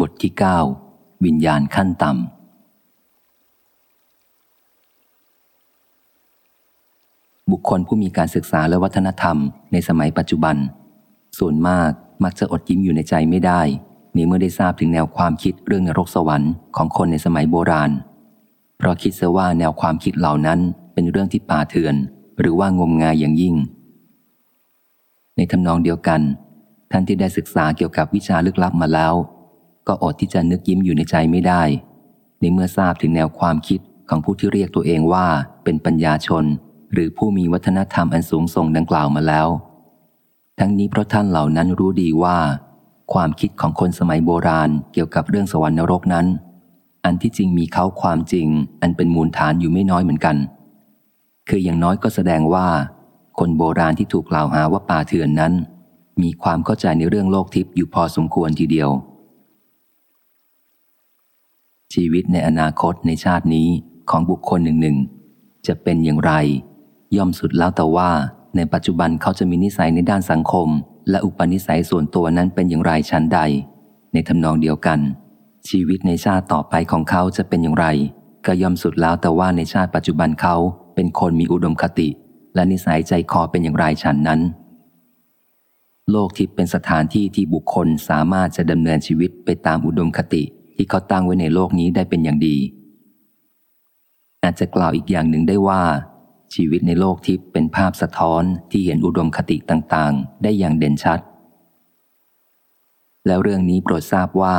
บทที่ 9 วิญญาณขั้นต่ำบุคคลผู้มีการศึกษาและวัฒนธรรมในสมัยปัจจุบัน ส่วนมากมักจะอดยิ้มอยู่ในใจไม่ได้ในเมื่อได้ทราบถึงแนวความคิดเรื่องนรกสวรรค์ของคนในสมัยโบราณ เพราะคิดเสว่าแนวความคิดเหล่านั้นเป็นเรื่องที่ป่าเถื่อน หรือว่างมงายอย่างยิ่ง ในทำนองเดียวกัน ท่านที่ได้ศึกษาเกี่ยวกับวิชาลึกลับมาแล้ว ก็อดที่จะนึกยิ้มอยู่ในใจไม่ได้ ในเมื่อทราบถึงแนวความคิดของผู้ที่เรียกตัวเองว่าเป็นปัญญาชน หรือผู้มีวัฒนธรรมอันสูงส่งดังกล่าวมาแล้ว ทั้งนี้เพราะท่านเหล่านั้นรู้ดีว่า ความคิดของคนสมัยโบราณเกี่ยวกับเรื่องสวรรค์นรกนั้น อันที่จริงมีเขาความจริง อันเป็นมูลฐานอยู่ไม่น้อยเหมือนกัน คืออย่างน้อยก็แสดงว่า คนโบราณที่ถูกกล่าวหาว่าป่าเถื่อนนั้น มีความเข้าใจในเรื่องโลกทิพย์อยู่พอสมควรทีเดียว ชีวิตในอนาคตในชาตินี้ของบุคคลหนึ่งหนึ่งจะเป็นอย่างไร ย่อมสุดแล้วแต่ว่าในปัจจุบันเขาจะมีนิสัยในด้านสังคม และอุปนิสัยส่วนตัวนั้นเป็นอย่างไรชั้นใด ในทำนองเดียวกัน ชีวิตในชาติต่อไปของเขาจะเป็นอย่างไร ก็ย่อมสุดแล้วแต่ว่าในชาติปัจจุบันเขาเป็นคนมีอุดมคติ และนิสัยใจคอเป็นอย่างไรฉันนั้น โลกทิพย์เป็นสถานที่ที่บุคคลสามารถจะดำเนินชีวิตไปตามอุดมคติ ที่เขาตั้งไว้ในโลกนี้ได้เป็นอย่างดี อาจจะกล่าวอีกอย่างหนึ่งได้ว่า ชีวิตในโลกทิพย์เป็นภาพสะท้อนที่เห็นอุดมคติต่างๆ ได้อย่างเด่นชัด แล้วเรื่องนี้โปรดทราบว่า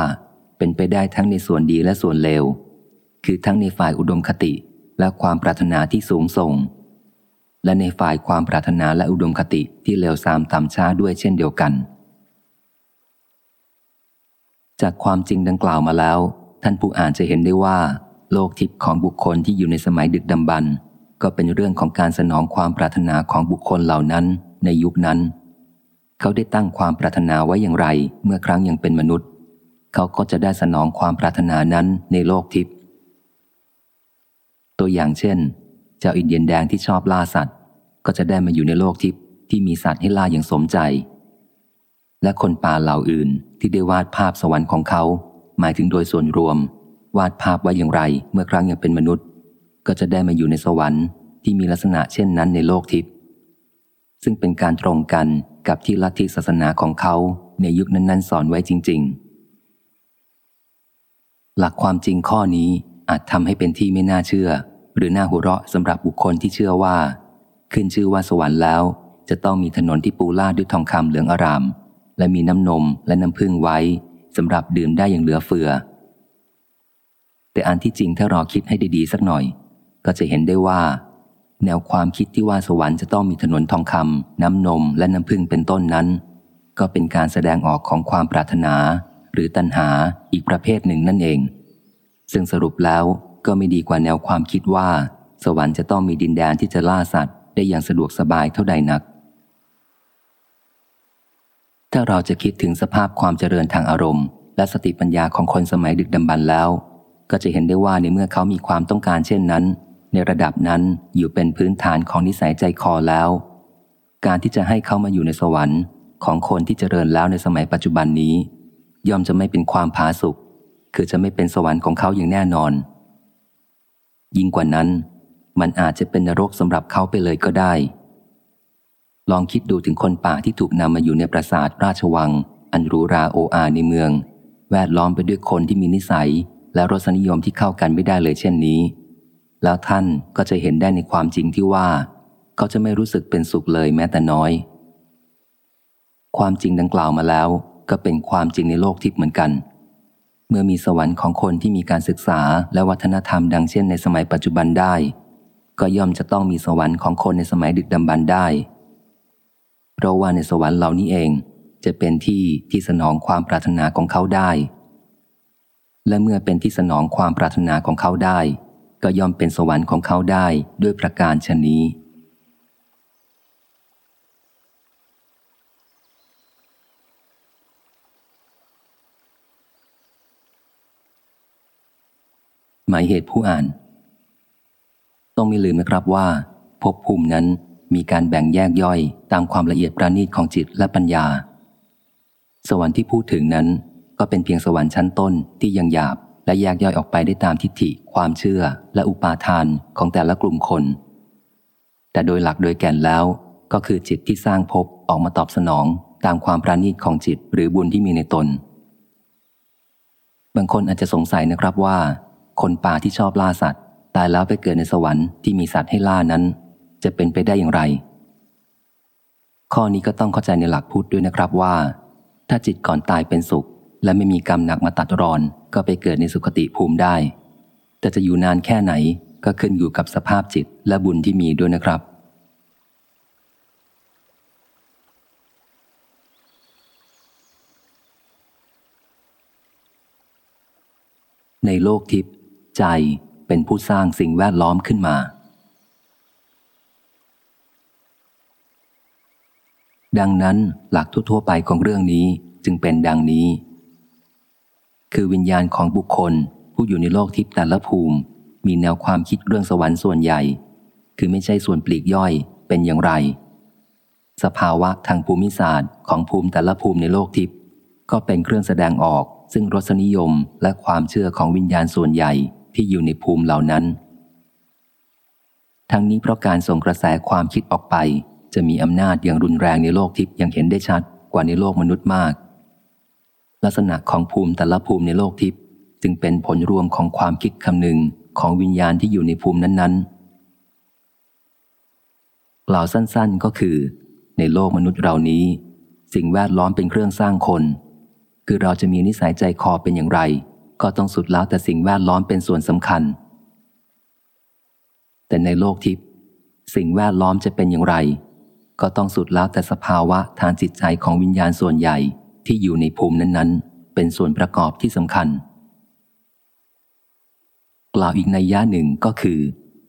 เป็นไปได้ทั้งในส่วนดีและส่วนเลว คือทั้งในฝ่ายอุดมคติและความปรารถนาที่สูงส่ง และในฝ่ายความปรารถนาและอุดมคติที่เลวทรามต่ำช้าด้วยเช่นเดียวกัน จากความจริงดังกล่าวมาแล้ว ท่านผู้อ่านจะเห็นได้ว่า โลกทิพย์ของบุคคลที่อยู่ในสมัยดึกดำบรรพ์ก็เป็นเรื่องของการสนองความปรารถนาของบุคคลเหล่านั้นในยุคนั้น เขาได้ตั้งความปรารถนาไว้อย่างไร เมื่อครั้งยังเป็นมนุษย์ เขาก็จะได้สนองความปรารถนานั้นในโลกทิพย์ตัวอย่างเช่น เจ้าอินเดียนแดงที่ชอบล่าสัตว์ ก็จะได้มาอยู่ในโลกทิพย์ที่มีสัตว์ให้ล่าอย่างสมใจ และคนป่าเหล่าอื่นที่ได้วาดภาพสวรรค์ของเขา หมายถึงโดยส่วนรวม วาดภาพไว้อย่างไรเมื่อครั้งยังเป็นมนุษย์ ก็จะได้มาอยู่ในสวรรค์ที่มีลักษณะเช่นนั้นในโลกทิพย์ซึ่งเป็นการตรงกันกับที่ลัทธิศาสนาของเขาในยุคนั้นๆ สอนไว้จริง ๆ หลักความจริงข้อนี้อาจทำให้เป็นที่ไม่น่าเชื่อ หรือน่าหัวเราะสำหรับบุคคลที่เชื่อว่า ขึ้นชื่อว่าสวรรค์แล้ว จะต้องมีถนนที่ปูลาดด้วยทองคำเหลืองอาราม และมีน้ำนมและน้ำพึ่งไว้สำหรับดื่มได้อย่างเหลือเฟือ แต่อันที่จริงถ้ารอคิดให้ดีๆสักหน่อย ก็จะเห็นได้ว่า แนวความคิดที่ว่าสวรรค์จะต้องมีถนนทองคำน้ำนมและน้ำพึ่งเป็นต้นนั้น ก็เป็นการแสดงออกของความปรารถนา หรือตัณหาอีกประเภทหนึ่งนั่นเอง ซึ่งสรุปแล้วก็ไม่ดีกว่าแนวความคิดว่า สวรรค์จะต้องมีดินแดนที่จะล่าสัตว์ ได้อย่างสะดวกสบายเท่าใดนัก ถ้าเราจะคิดถึงสภาพความเจริญทางอารมณ์ และสติปัญญาของคนสมัยดึกดำบรรแล้ว ก็จะเห็นได้ว่าในเมื่อเขามีความต้องการเช่นนั้น ในระดับนั้นอยู่เป็นพื้นฐานของนิสัยใจคอแล้ว การที่จะให้เขามาอยู่ในสวรรค์ของคนที่เจริญแล้วในสมัยปัจจุบันนี้ ย่อมจะไม่เป็นความผาสุกคือจะไม่เป็นสวรรค์ของเขาอย่างแน่นอน ยิ่งกว่านั้น มันอาจจะเป็นนรกสำหรับเขาไปเลยก็ได้ ลองคิดดูถึงคนป่าที่ถูกนำมาอยู่ในปราสาทราชวัง อันรูราโออาในเมือง แวดล้อมไปด้วยคนที่มีนิสัย และรสนิยมที่เข้ากันไม่ได้เลยเช่นนี้ แล้วท่านก็จะเห็นได้ในความจริงที่ว่า เขาจะไม่รู้สึกเป็นสุขเลยแม้แต่น้อย ความจริงดังกล่าวมาแล้ว ก็เป็นความจริงในโลกทิพย์เหมือนกัน เมื่อมีสวรรค์ของคนที่มีการศึกษาและวัฒนธรรมดังเช่นในสมัยปัจจุบันได้ ก็ย่อมจะต้องมีสวรรค์ของคนในสมัยดึกดำบรรได้ เพราะว่าในสวรรค์เหล่านี้เอง จะเป็นที่ที่สนองความปรารถนาของเขาได้ และเมื่อเป็นที่สนองความปรารถนาของเขาได้ ก็ย่อมเป็นสวรรค์ของเขาได้ด้วยประการชนี้หมายเหตุผู้อ่าน ต้องไม่ลืมนะครับว่าภพภูมินั้น มีการแบ่งแยกย่อยตามความละเอียดประณีตของจิตและปัญญา สวรรค์ที่พูดถึงนั้น ก็เป็นเพียงสวรรค์ชั้นต้นที่ยังหยาบและแยกย่อยออกไปได้ตามทิฏฐิ ความเชื่อ และอุปาทานของแต่ละกลุ่มคน แต่โดยหลักโดยแก่นแล้วก็คือจิตที่สร้างภพออกมาตอบสนองตามความประณีตของจิตหรือบุญที่มีในตน บางคนอาจจะสงสัยนะครับว่า คนป่าที่ชอบล่าสัตว์ ตายแล้วไปเกิดในสวรรค์ที่มีสัตว์ให้ล่านั้น จะเป็นไปได้อย่างไร ข้อนี้ก็ต้องเข้าใจในหลักพุทธด้วยนะครับว่า ถ้าจิตก่อนตายเป็นสุข และไม่มีกรรมหนักมาตัดรอนก็ไปเกิดในสุคติภูมิได้ แต่จะอยู่นานแค่ไหนก็ขึ้นอยู่กับสภาพจิตและบุญที่มีด้วยนะครับ ในโลกทิพย์ใจเป็นผู้สร้างสิ่งแวดล้อมขึ้นมา ดังนั้นหลักทั่วๆไปของเรื่องนี้จึงเป็นดังนี้ คือวิญญาณของบุคคลผู้อยู่ในโลกทิพย์แต่ละภูมิ มีแนวความคิดเรื่องสวรรค์ส่วนใหญ่ คือไม่ใช่ส่วนปลีกย่อยเป็นอย่างไร สภาวะทางภูมิศาสตร์ของภูมิแต่ละภูมิในโลกทิพย์ก็เป็นเครื่องแสดงออกซึ่งรสนิยมและความเชื่อของวิญญาณส่วนใหญ่ที่อยู่ในภูมิเหล่านั้น ทั้งนี้เพราะการส่งกระแสความคิดออกไป จะมีอำนาจอย่างรุนแรงในโลกทิพย์ยังเห็นได้ชัดกว่าในโลกมนุษย์มาก ลักษณะของภูมิแต่ละภูมิในโลกทิพย์จึงเป็นผลรวมของความคิดคำนึงของวิญญาณที่อยู่ในภูมินั้นๆ กล่าวสั้นๆก็คือ ในโลกมนุษย์เรานี้ สิ่งแวดล้อมเป็นเครื่องสร้างคน คือเราจะมีนิสัยใจคอเป็นอย่างไร ก็ต้องสุดแล้วแต่สิ่งแวดล้อมเป็นส่วนสำคัญ แต่ในโลกทิพย์สิ่งแวดล้อมจะเป็นอย่างไร ก็ต้องสุดแล้วแต่สภาวะทางจิตใจของวิญญาณส่วนใหญ่ที่อยู่ในภูมินั้นๆ เป็นส่วนประกอบที่สำคัญ กล่าวอีกในย่าหนึ่งก็คือ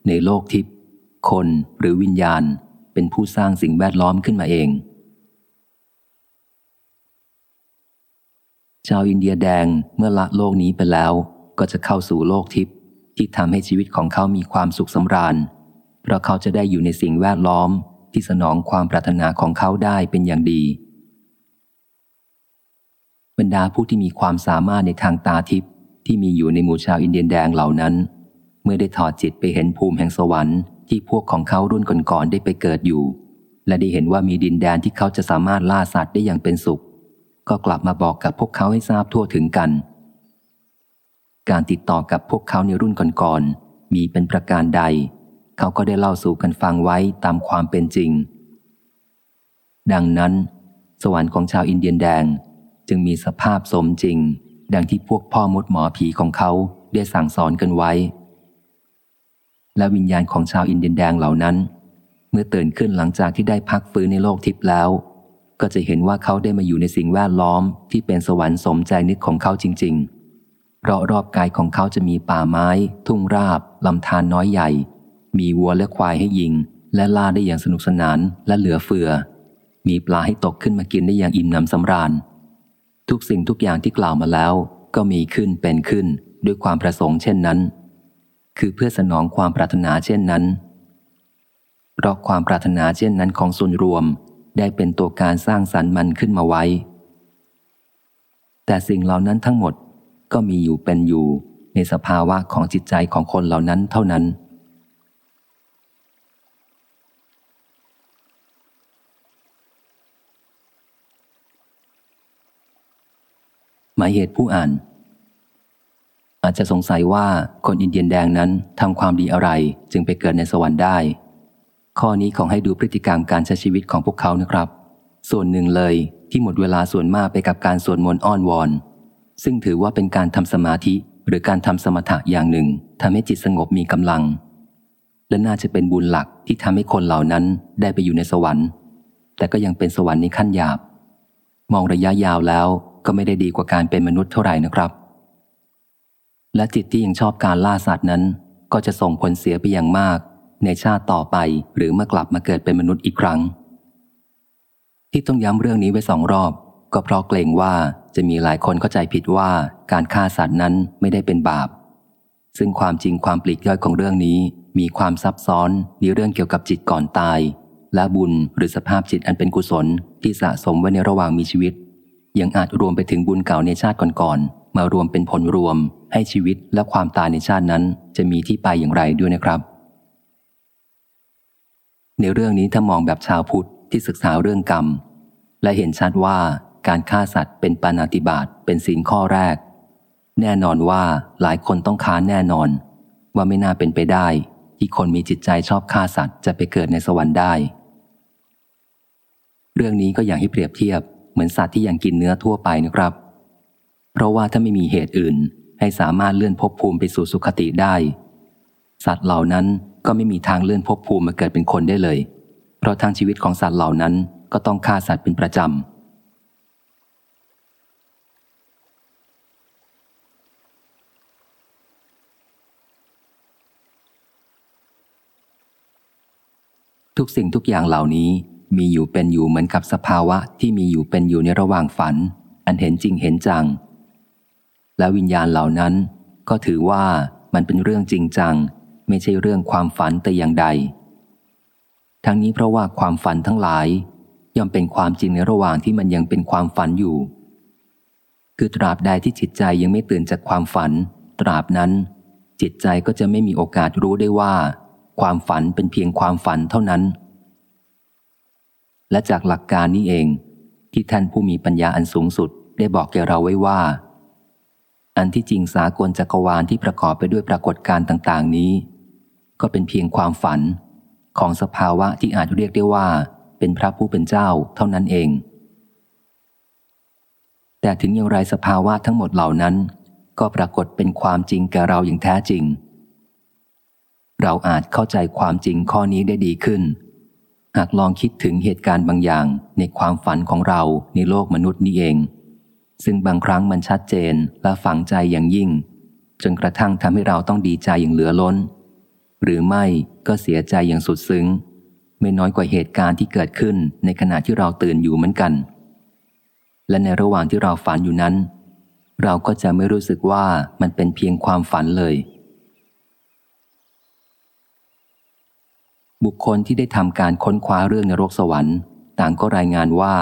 ในโลกทิพย์คนหรือวิญญาณเป็นผู้สร้างสิ่งแวดล้อมขึ้นมาเอง ชาวอินเดียแดงเมื่อละโลกนี้ไปแล้ว ก็จะเข้าสู่โลกทิพย์ที่ทำให้ชีวิตของเขามีความสุขสำราญ เพราะเขาจะได้อยู่ในสิ่งแวดล้อม ที่สนองความปรารถนาของเขาได้เป็นอย่างดี บรรดาผู้ที่มีความสามารถในทางตาทิพย์ที่มีอยู่ในหมู่ชาวอินเดียนแดงเหล่านั้น เมื่อได้ถอดจิตไปเห็นภูมิแห่งสวรรค์ที่พวกของเขารุ่นก่อนๆได้ไปเกิดอยู่ และได้เห็นว่ามีดินแดนที่เขาจะสามารถล่าสัตว์ได้อย่างเป็นสุข ก็กลับมาบอกกับพวกเขาให้ทราบทั่วถึงกัน การติดต่อกับพวกเขาในรุ่นก่อนๆมีเป็นประการใด เขาก็ได้เล่าสู่กันฟังไว้ตามความเป็นจริง ดังนั้น สวรรค์ของชาวอินเดียนแดงจึงมีสภาพสมจริง ดังที่พวกพ่อมดหมอผีของเขาได้สั่งสอนกันไว้ และวิญญาณของชาวอินเดียนแดงเหล่านั้น เมื่อตื่นขึ้นหลังจากที่ได้พักฟื้นในโลกทิพย์แล้ว ก็จะเห็นว่าเขาได้มาอยู่ในสิ่งแวดล้อมที่เป็นสวรรค์สมใจนึกของเขาจริง ๆ เพราะรอบกายของเขาจะมีป่าไม้ ทุ่งราบลำธารนน้อยใหญ่ มีวัวและควายให้ยิง และล่าได้อย่างสนุกสนานและเหลือเฟือ มีปลาให้ตกขึ้นมากินได้อย่างอิ่มหนำสำราญ ทุกสิ่งทุกอย่างที่กล่าวมาแล้ว ก็มีขึ้นเป็นขึ้นด้วยความประสงค์เช่นนั้น คือเพื่อสนองความปรารถนาเช่นนั้น เพราะความปรารถนาเช่นนั้นของส่วนรวมได้เป็นตัวการสร้างสรรค์มันขึ้นมาไว้ แต่สิ่งเหล่านั้นทั้งหมดก็มีอยู่เป็นอยู่ในสภาวะของจิตใจของคนเหล่านั้นเท่านั้น ห มายเหตุผู้อ่าน อาจจะสงสัยว่าคนอินเดียนแดงนั้นทำความดีอะไรจึงไปเกิดในสวรรค์ได้ ข้อนี้ขอให้ดูพฤติกรรมการใช้ชีวิตของพวกเขานะครับ ส่วนหนึ่งเลยที่หมดเวลาส่วนมากไปกับการสวดมนต์อ้อนวอน ซึ่งถือว่าเป็นการทำสมาธิหรือการทำสมถะอย่างหนึ่งทำให้จิตสงบมีกำลัง และน่าจะเป็นบุญหลักที่ทำให้คนเหล่านั้นได้ไปอยู่ในสวรรค์ แต่ก็ยังเป็นสวรรค์ในขั้นหยาบ มองระยะยาวแล้ว ก็ไม่ได้ดีกว่าการเป็นมนุษย์เท่าไหร่นะครับ และจิตที่ยังชอบการล่าสัตว์นั้น ก็จะส่งผลเสียไปอย่างมาก ในชาติต่อไปหรือเมื่อกลับมาเกิดเป็นมนุษย์อีกครั้ง ที่ต้องย้ำเรื่องนี้ไว้สองรอบ ก็เพราะเกรงว่าจะมีหลายคนเข้าใจผิดว่าการฆ่าสัตว์นั้นไม่ได้เป็นบาป ซึ่งความจริงความปลีกย่อยของเรื่องนี้ มีความซับซ้อนในเรื่องเกี่ยวกับจิตก่อนตาย และบุญหรือสภาพจิตอันเป็นกุศลที่สะสมไว้ในระหว่างมีชีวิต ยังอาจรวมไปถึงบุญเก่าในชาติก่อนๆ มารวมเป็นผลรวม ให้ชีวิตและความตายในชาตินั้น จะมีที่ไปอย่างไรด้วยนะครับ ในเรื่องนี้ถ้ามองแบบชาวพุทธที่ศึกษาเรื่องกรรม และเห็นชัดว่าการฆ่าสัตว์เป็นปานาติบาตเป็นศีลข้อแรก แน่นอนว่าหลายคนต้องค้านแน่นอน ว่าไม่น่าเป็นไปได้ ที่คนมีจิตใจชอบฆ่าสัตว์จะไปเกิดในสวรรค์ได้ เรื่องนี้ก็อย่างให้เปรียบเทียบ เหมือนสัตว์ที่ยังกินเนื้อทั่วไปนะครับ เพราะว่าถ้าไม่มีเหตุอื่นให้สามารถเลื่อนภพภูมิไปสู่สุคติได้ สัตว์เหล่านั้นก็ไม่มีทางเลื่อนภพภูมิมาเกิดเป็นคนได้เลย เพราะทางชีวิตของสัตว์เหล่านั้นก็ต้องฆ่าสัตว์เป็นประจำทุกสิ่งทุกอย่างเหล่านี้ มีอยู่เป็นอยู่เหมือนกับสภาวะที่มีอยู่เป็นอยู่ในระหว่างฝัน อันเห็นจริงเห็นจัง และวิญญาณเหล่านั้นก็ถือว่ามันเป็นเรื่องจริงจัง ไม่ใช่เรื่องความฝันแต่อย่างใด ทั้งนี้เพราะว่าความฝันทั้งหลาย ย่อมเป็นความจริงในระหว่างที่มันยังเป็นความฝันอยู่ คือตราบใดที่จิตใจยังไม่ตื่นจากความฝัน ตราบนั้น จิตใจก็จะไม่มีโอกาสรู้ได้ว่า ความฝันเป็นเพียงความฝันเท่านั้น และจากหลักการนี้เอง ที่ท่านผู้มีปัญญาอันสูงสุดได้บอกแก่เราไว้ว่า อันที่จริงสากลจักรวาลที่ประกอบไปด้วยปรากฏการณ์ต่าง ๆ นี้ ก็เป็นเพียงความฝันของสภาวะที่อาจเรียกได้ว่า เป็นพระผู้เป็นเจ้าเท่านั้นเอง แต่ถึงอย่างไรสภาวะทั้งหมดเหล่านั้น ก็ปรากฏเป็นความจริงแก่เราอย่างแท้จริง เราอาจเข้าใจความจริงข้อนี้ได้ดีขึ้น หากลองคิดถึงเหตุการณ์บางอย่างในความฝันของเราในโลกมนุษย์นี่เอง ซึ่งบางครั้งมันชัดเจนและฝังใจอย่างยิ่ง จนกระทั่งทำให้เราต้องดีใจอย่างเหลือล้น หรือไม่ก็เสียใจอย่างสุดซึ้ง ไม่น้อยกว่าเหตุการณ์ที่เกิดขึ้นในขณะที่เราตื่นอยู่เหมือนกัน และในระหว่างที่เราฝันอยู่นั้น เราก็จะไม่รู้สึกว่ามันเป็นเพียงความฝันเลย บุคคลที่ได้ทำการค้นคว้าเรื่องนรกสวรรค์ ต่างก็รายงานว่า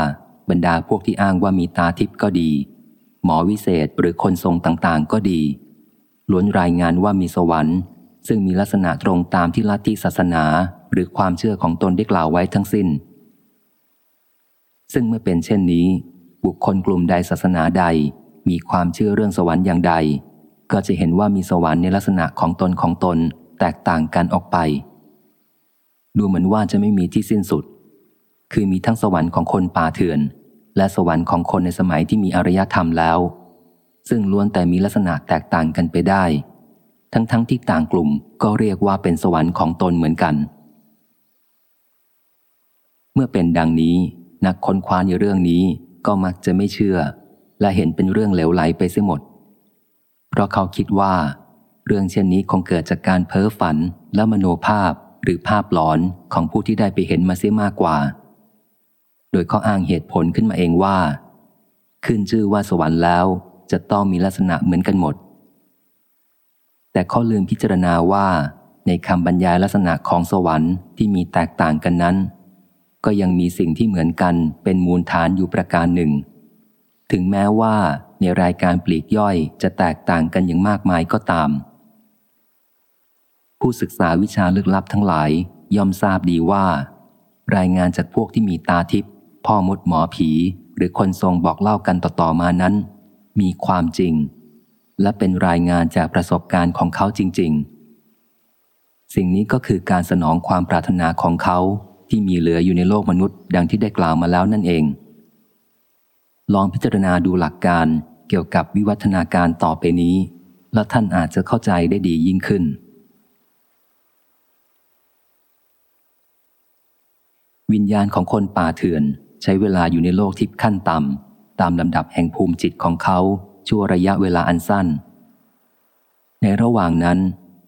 บรรดาพวกที่อ้างว่ามีตาทิพย์ก็ดี หมอวิเศษหรือคนทรงต่างๆ ก็ดีล้วนรายงานว่ามีสวรรค์ ซึ่งมีลักษณะตรงตามที่ลัทธิศาสนา หรือความเชื่อของตนได้กล่าวไว้ทั้งสิ้น ซึ่งเมื่อเป็นเช่นนี้ บุคคลกลุ่มใดศาสนาใด มีความเชื่อเรื่องสวรรค์อย่างใด ก็จะเห็นว่ามีสวรรค์ในลักษณะของตนของตนแตกต่างกันออกไป ดูเหมือนว่าจะไม่มีที่สิ้นสุด คือมีทั้งสวรรค์ของคนป่าเถื่อน และสวรรค์ของคนในสมัยที่มีอารยธรรมแล้ว ซึ่งล้วนแต่มีลักษณะแตกต่างกันไปได้ ทั้งๆทที่ต่างกลุ่มก็เรียกว่าเป็นสวรรค์ของตนเหมือนกัน เมื่อเป็นดังนี้นักค้นคว้าในเรื่องนี้ก็มักจะไม่เชื่อ และเห็นเป็นเรื่องเหลวไหลไปเสียหมด เพราะเขาคิดว่า เรื่องเช่นนี้คงเกิดจากการเพ้อฝันและมโนภาพ หรือภาพหลอนของผู้ที่ได้ไปเห็นมาเสียมากกว่า โดยขาอ้างเหตุผลขึ้นมาเองว่า ขึ้นชื่อว่าสวรรค์แล้วจะต้องมีลักษณะเหมือนกันหมด แต่เขาลืมพิจารณาว่า ในคำบรรยายลักษณะของสวรรค์ที่มีแตกต่างกันนั้น ก็ยังมีสิ่งที่เหมือนกันเป็นมูลฐานอยู่ประการหนึ่ง ถึงแม้ว่าในรายการปลีกย่อยจะแตกต่างกันอย่างมากมายก็ตาม ผู้ศึกษาวิชาลึกลับทั้งหลายย่อมทราบดีว่า รายงานจากพวกที่มีตาทิพย์พ่อมดหมอผี หรือคนทรงบอกเล่ากันต่อๆมานั้น มีความจริง และเป็นรายงานจากประสบการณ์ของเขาจริง ๆ สิ่งนี้ก็คือการสนองความปรารถนาของเขาที่มีเหลืออยู่ในโลกมนุษย์ ดังที่ได้กล่าวมาแล้วนั่นเอง ลองพิจารณาดูหลักการเกี่ยวกับวิวัฒนาการต่อไปนี้ และท่านอาจจะเข้าใจได้ดียิ่งขึ้น วิญญาณของคนป่าเถื่อน ใช้เวลาอยู่ในโลกทิพย์ขั้นต่ำตามลำดับแห่งภูมิจิตของเขาชั่วระยะเวลาอันสั้น ในระหว่างนั้น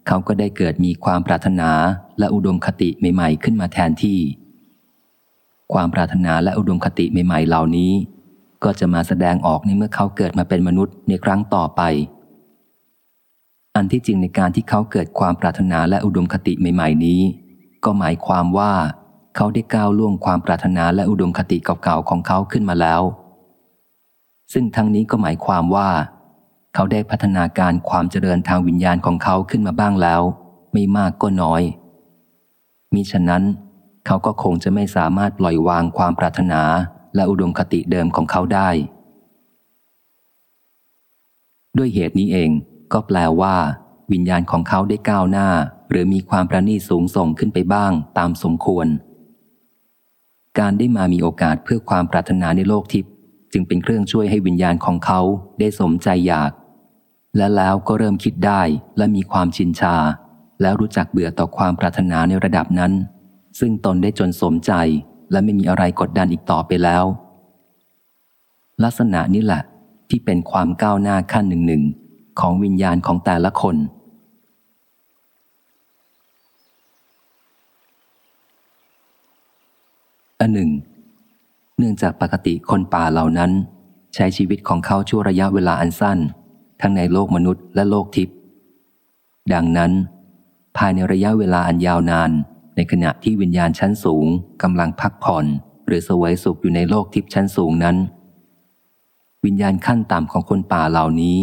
เขาก็ได้เกิดมีความปรารถนาและอุดมคติใหม่ๆ ขึ้นมาแทนที่ ความปรารถนาและอุดมคติใหม่ ๆ เหล่านี้ ก็จะมาแสดงออกในเมื่อเขาเกิดมาเป็นมนุษย์ในครั้งต่อไป อันที่จริงในการที่เขาเกิดความปรารถนาและอุดมคติใหม่ ๆ นี้ ก็หมายความว่า เขาได้ก้าวล่วงความปรารถนาและอุดมคติเก่าๆของเขาขึ้นมาแล้ว ซึ่งทั้งนี้ก็หมายความว่า เขาได้พัฒนาการความเจริญทางวิญญาณของเขาขึ้นมาบ้างแล้ว ไม่มากก็น้อย มิฉะนั้น เขาก็คงจะไม่สามารถปล่อยวางความปรารถนาและอุดมคติเดิมของเขาได้ ด้วยเหตุนี้เอง ก็แปลว่า วิญญาณของเขาได้ก้าวหน้า หรือมีความประณีตสูงส่งขึ้นไปบ้างตามสมควร การได้มามีโอกาสเพื่อความปรารถนาในโลกทิพย์จึงเป็นเครื่องช่วยให้วิญญาณของเขาได้สมใจอยาก และแล้วก็เริ่มคิดได้และมีความชินชา แล้วรู้จักเบื่อต่อความปรารถนาในระดับนั้น ซึ่งตนได้จนสมใจและไม่มีอะไรกดดันอีกต่อไปแล้ว ลักษณะนี้แหละที่เป็นความก้าวหน้าขั้นหนึ่งหนึ่งของวิญญาณของแต่ละคน อันหนึ่ง เนื่องจากปกติคนป่าเหล่านั้น ใช้ชีวิตของเขาชั่วระยะเวลาอันสั้น ทั้งในโลกมนุษย์และโลกทิพย์ดังนั้น ภายในระยะเวลาอันยาวนาน ในขณะที่วิญญาณชั้นสูงกำลังพักผ่อน หรือสวยสุขอยู่ในโลกทิพย์ชั้นสูงนั้น วิญญาณขั้นต่ำของคนป่าเหล่านี้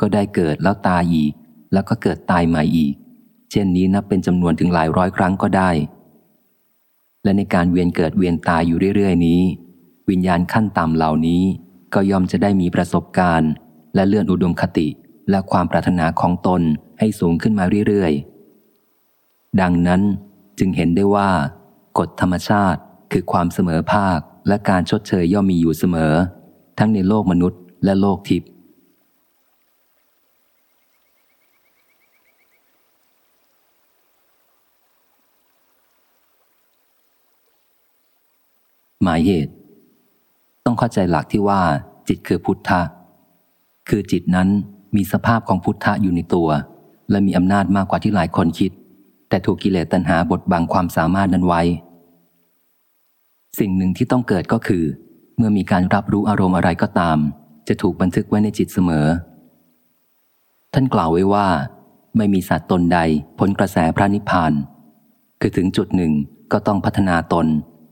ก็ได้เกิดแล้วตายอีก แล้วก็เกิดตายใหม่อีก เช่นนี้นับเป็นจำนวนถึงหลายร้อยครั้งก็ได้ และในการเวียนเกิดเวียนตายอยู่เรื่อยๆ นี้ วิญญาณขั้นต่ำเหล่านี้ก็ย่อมจะได้มีประสบการณ์ และเลื่อนอุดมคติ และความปรารถนาของตนให้สูงขึ้นมาเรื่อยๆ ดังนั้นจึงเห็นได้ว่า กฎธรรมชาติคือความเสมอภาคและการชดเชยย่อมมีอยู่เสมอ ทั้งในโลกมนุษย์และโลกทิพย์ หมายเหตุ ต้องเข้าใจหลักที่ว่า จิตคือพุทธะ คือจิตนั้นมีสภาพของพุทธะอยู่ในตัว และมีอำนาจมากกว่าที่หลายคนคิด แต่ถูกกิเลสตัณหาบดบังความสามารถนั้นไว้ สิ่งหนึ่งที่ต้องเกิดก็คือ เมื่อมีการรับรู้อารมณ์อะไรก็ตาม จะถูกบันทึกไว้ในจิตเสมอ ท่านกล่าวไว้ว่า ไม่มีสัตว์ตนใดพ้นกระแสพระนิพพาน คือถึงจุดหนึ่งก็ต้องพัฒนาตน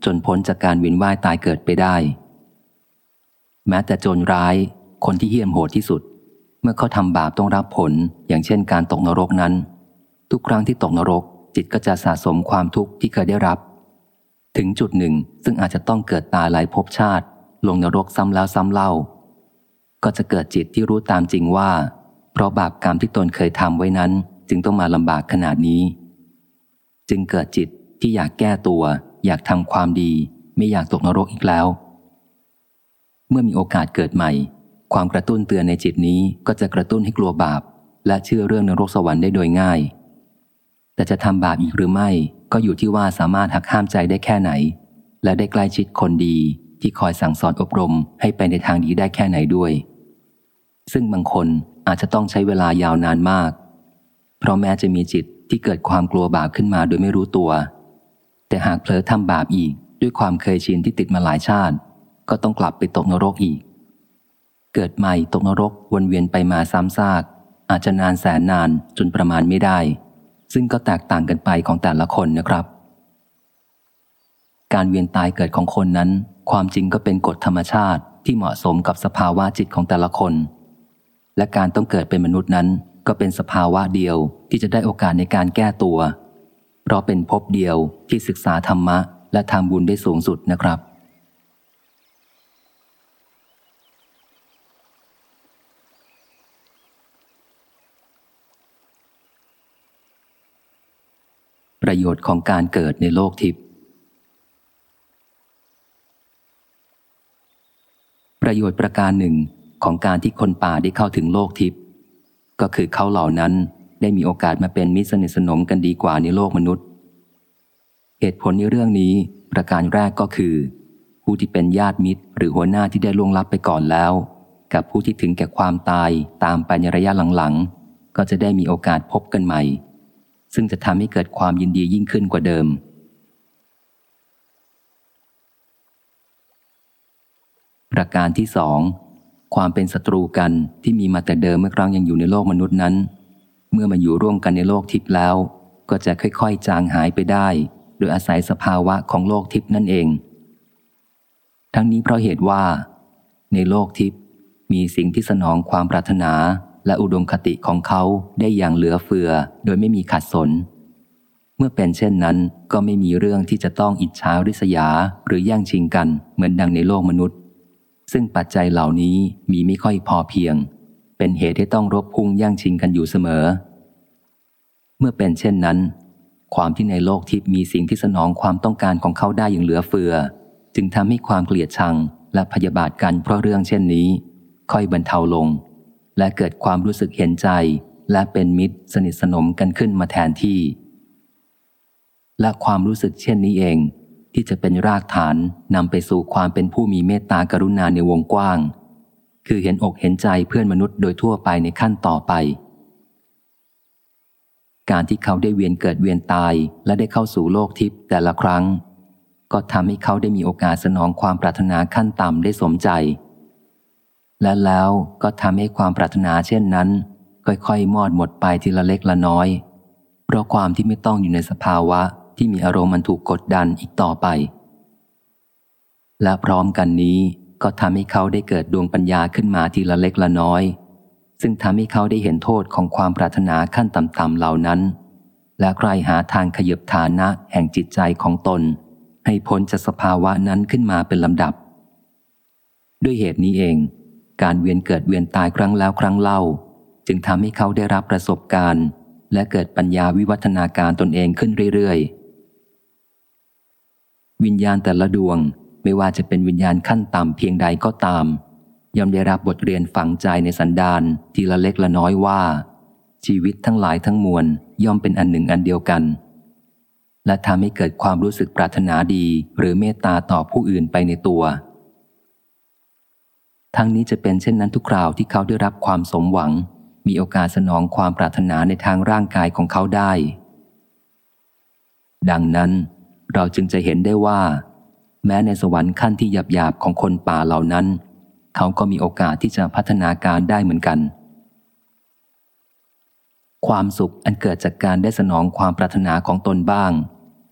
จนพ้นจากการวินว่ายตายเกิดไปได้ แม้แต่โจรร้ายคนที่เหี้ยมโหดที่สุด เมื่อเขาทำบาปต้องรับผลอย่างเช่นการตกนรกนั้น ทุกครั้งที่ตกนรก จิตก็จะสะสมความทุกข์ที่เคยได้รับ ถึงจุดหนึ่งซึ่งอาจจะต้องเกิดตายหลายภพชาติ ลงนรกซ้ำแล้วซ้ำเล่า ก็จะเกิดจิตที่รู้ตามจริงว่า เพราะบาปกรรมที่ตนเคยทำไว้นั้น จึงต้องมาลำบากขนาดนี้ จึงเกิดจิตที่อยากแก้ตัว อยากทำความดี ไม่อยากตกนรกอีกแล้ว เมื่อมีโอกาสเกิดใหม่ ความกระตุ้นเตือนในจิตนี้ก็จะกระตุ้นให้กลัวบาป และเชื่อเรื่องนรกสวรรค์ได้โดยง่าย แต่จะทำบาปอีกหรือไม่ ก็อยู่ที่ว่าสามารถหักห้ามใจได้แค่ไหน และได้ใกล้ชิดคนดีที่คอยสั่งสอนอบรมให้ไปในทางดีได้แค่ไหนด้วย ซึ่งบางคนอาจจะต้องใช้เวลายาวนานมาก เพราะแม้จะมีจิตที่เกิดความกลัวบาปขึ้นมาโดยไม่รู้ตัว แต่หากเผลอทำบาปอีกด้วยความเคยชินที่ติดมาหลายชาติ ก็ต้องกลับไปตกนรกอีก เกิดใหม่ตกนรกวนเวียนไปมาซ้ำซาก อาจจะนานแสนนานจนประมาณไม่ได้ ซึ่งก็แตกต่างกันไปของแต่ละคนนะครับ การเวียนตายเกิดของคนนั้น ความจริงก็เป็นกฎธรรมชาติที่เหมาะสมกับสภาวะจิตของแต่ละคน และการต้องเกิดเป็นมนุษย์นั้น ก็เป็นสภาวะเดียวที่จะได้โอกาสในการแก้ตัว เพราะเป็นภพเดียวที่ศึกษาธรรมะ และทำบุญได้สูงสุดนะครับ ประโยชน์ของการเกิดในโลกทิพย์ประโยชน์ประการหนึ่งของการที่คนป่าได้เข้าถึงโลกทิพย์ก็คือเขาเหล่านั้น ได้มีโอกาสมาเป็นมิตรสนิทสนมกันดีกว่าในโลกมนุษย์ เหตุผลในเรื่องนี้ ประการแรกก็คือ ผู้ที่เป็นญาติมิตร หรือหัวหน้าที่ได้ล่วงลับไปก่อนแล้ว กับผู้ที่ถึงแก่ความตายตามไปในระยะหลังๆ ก็จะได้มีโอกาสพบกันใหม่ ซึ่งจะทำให้เกิดความยินดียิ่งขึ้นกว่าเดิมประการที่สองความเป็นศัตรูกันที่มีมาแต่เดิมเมื่อครั้งยังอยู่ในโลกมนุษย์นั้น เมื่อมาอยู่ร่วมกันในโลกทิพย์แล้ว ก็จะค่อยๆ จางหายไปได้ โดยอาศัยสภาวะของโลกทิพย์นั่นเอง ทั้งนี้เพราะเหตุว่า ในโลกทิพย์มีสิ่งที่สนองความปรารถนา และอุดมคติของเขาได้อย่างเหลือเฟือ โดยไม่มีขัดสน เมื่อเป็นเช่นนั้นก็ไม่มีเรื่องที่จะต้องอิจฉาริษยาหรือแย่งชิงกันเหมือนดังในโลกมนุษย์ ซึ่งปัจจัยเหล่านี้มีไม่ค่อยพอเพียง เป็นเหตุให้ต้องรบพุ่งย่งชิงกันอยู่เสมอ เมื่อเป็นเช่นนั้น ความที่ในโลกทิพย์มีสิ่งที่สนองความต้องการของเขาได้อย่างเหลือเฟือ จึงทำให้ความเกลียดชังและพยาบาทกันเพราะเรื่องเช่นนี้ ค่อยบรรเทาลง และเกิดความรู้สึกเห็นใจ และเป็นมิตรสนิทสนมกันขึ้นมาแทนที่ และความรู้สึกเช่นนี้เอง ที่จะเป็นรากฐานนำไปสู่ความเป็นผู้มีเมตตากรุณาในวงกว้าง คือเห็นอกเห็นใจเพื่อนมนุษย์โดยทั่วไปในขั้นต่อไป การที่เขาได้เวียนเกิดเวียนตายและได้เข้าสู่โลกทิพย์แต่ละครั้ง ก็ทำให้เขาได้มีโอกาสสนองความปรารถนาขั้นต่ำได้สมใจ และแล้วก็ทำให้ความปรารถนาเช่นนั้น ค่อยๆ มอดหมดไปทีละเล็กละน้อย เพราะความที่ไม่ต้องอยู่ในสภาวะที่มีอารมณ์มันถูกกดดันอีกต่อไป และพร้อมกันนี้ ก็ทำให้เขาได้เกิดดวงปัญญาขึ้นมาทีละเล็กละน้อย ซึ่งทำให้เขาได้เห็นโทษของความปรารถนาขั้นต่ำๆเหล่านั้น และใครหาทางขยับฐานะแห่งจิตใจของตน ให้พ้นจากสภาวะนั้นขึ้นมาเป็นลำดับ ด้วยเหตุนี้เอง การเวียนเกิดเวียนตายครั้งแล้วครั้งเล่า จึงทำให้เขาได้รับประสบการณ์ และเกิดปัญญาวิวัฒนาการตนเองขึ้นเรื่อยๆ วิญญาณแต่ละดวง ไม่ว่าจะเป็นวิญญาณขั้นต่ำเพียงใดก็ตาม ย่อมได้รับบทเรียนฝังใจในสันดานทีละเล็กละน้อยว่า ชีวิตทั้งหลายทั้งมวลย่อมเป็นอันหนึ่งอันเดียวกัน และทำให้เกิดความรู้สึกปรารถนาดีหรือเมตตาต่อผู้อื่นไปในตัว ทั้งนี้จะเป็นเช่นนั้นทุกคราวที่เขาได้รับความสมหวัง มีโอกาสสนองความปรารถนาในทางร่างกายของเขาได้ ดังนั้นเราจึงจะเห็นได้ว่า แม้ในสวรรค์ขั้นที่หยาบๆของคนป่าเหล่านั้น เขาก็มีโอกาสที่จะพัฒนาการได้เหมือนกัน ความสุขอันเกิดจากการได้สนองความปรารถนาของตนบ้าง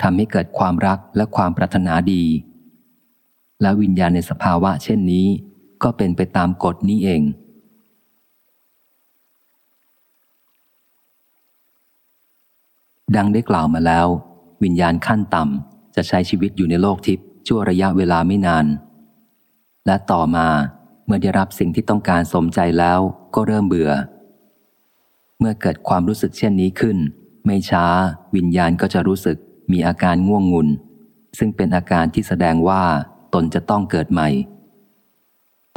ทำให้เกิดความรักและความปรารถนาดี และวิญญาณในสภาวะเช่นนี้ ก็เป็นไปตามกฎนี้เองดังได้กล่าวมาแล้ว วิญญาณขั้นต่ำจะใช้ชีวิตอยู่ในโลกทิพย์ ชั่วระยะเวลาไม่นาน และต่อมาเมื่อได้รับสิ่งที่ต้องการสมใจแล้วก็เริ่มเบื่อ เมื่อเกิดความรู้สึกเช่นนี้ขึ้น ไม่ช้า วิญญาณก็จะรู้สึกมีอาการง่วงงุน ซึ่งเป็นอาการที่แสดงว่าตนจะต้องเกิดใหม่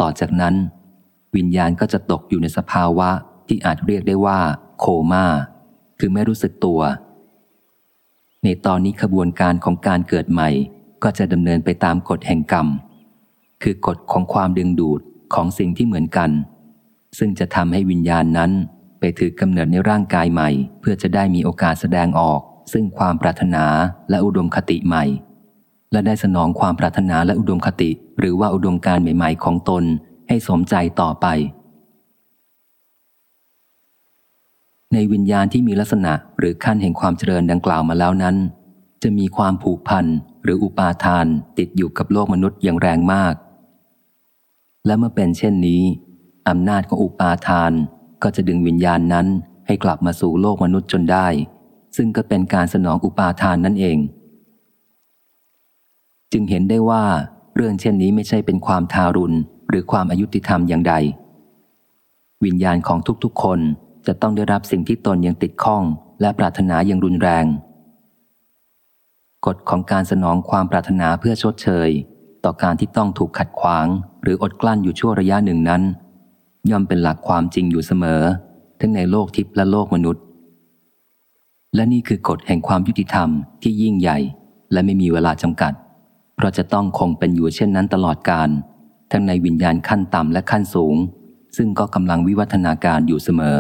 ต่อจากนั้น วิญญาณก็จะตกอยู่ในสภาวะที่อาจเรียกได้ว่า โคมา่า คือไม่รู้สึกตัว ในตอนนี้ขบวนการของการเกิดใหม่ ก็จะดำเนินไปตามกฎแห่งกรรม คือกฎของความดึงดูดของสิ่งที่เหมือนกัน ซึ่งจะทำให้วิญญาณนั้นไปถือกำเนิดในร่างกายใหม่ เพื่อจะได้มีโอกาสแสดงออก ซึ่งความปรารถนาและอุดมคติใหม่ และได้สนองความปรารถนาและอุดมคติ หรือว่าอุดมการใหม่ ๆ ของตนให้สมใจต่อไป ในวิญญาณที่มีลักษณะหรือขั้นแห่งความเจริญดังกล่าวมาแล้วนั้น จะมีความผูกพัน หรืออุปาทานติดอยู่กับโลกมนุษย์อย่างแรงมาก และเมื่อเป็นเช่นนี้อำนาจของอุปาทานก็จะดึงวิญญาณนั้นให้กลับมาสู่โลกมนุษย์จนได้ ซึ่งก็เป็นการสนองอุปาทานนั่นเอง จึงเห็นได้ว่าเรื่องเช่นนี้ไม่ใช่เป็นความทารุณหรือความอายุติธรรมอย่างใด วิญญาณของทุกๆคนจะต้องได้รับสิ่งที่ตนยังติดข้องและปรารถนาอย่างรุนแรง กฎของการสนองความปรารถนาเพื่อชดเชย ต่อการที่ต้องถูกขัดขวาง หรืออดกลั้นอยู่ชั่วระยะหนึ่งนั้น ย่อมเป็นหลักความจริงอยู่เสมอ ทั้งในโลกทิพย์และโลกมนุษย์ และนี่คือกฎแห่งความยุติธรรมที่ยิ่งใหญ่ และไม่มีเวลาจำกัด เพราะจะต้องคงเป็นอยู่เช่นนั้นตลอดการ ทั้งในวิญญาณขั้นต่ำและขั้นสูง ซึ่งก็กำลังวิวัฒนาการอยู่เสมอ